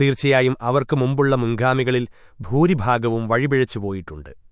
തീർച്ചയായും അവർക്ക് മുമ്പുള്ള മുൻഗാമികളിൽ ഭൂരിഭാഗവും വഴിപിഴച്ചു പോയിട്ടുണ്ട്